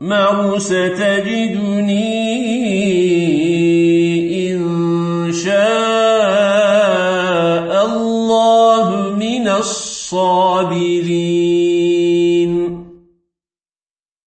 مَوْ ستجدني إن شاء الله من الصابرين